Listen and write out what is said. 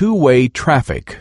two-way traffic.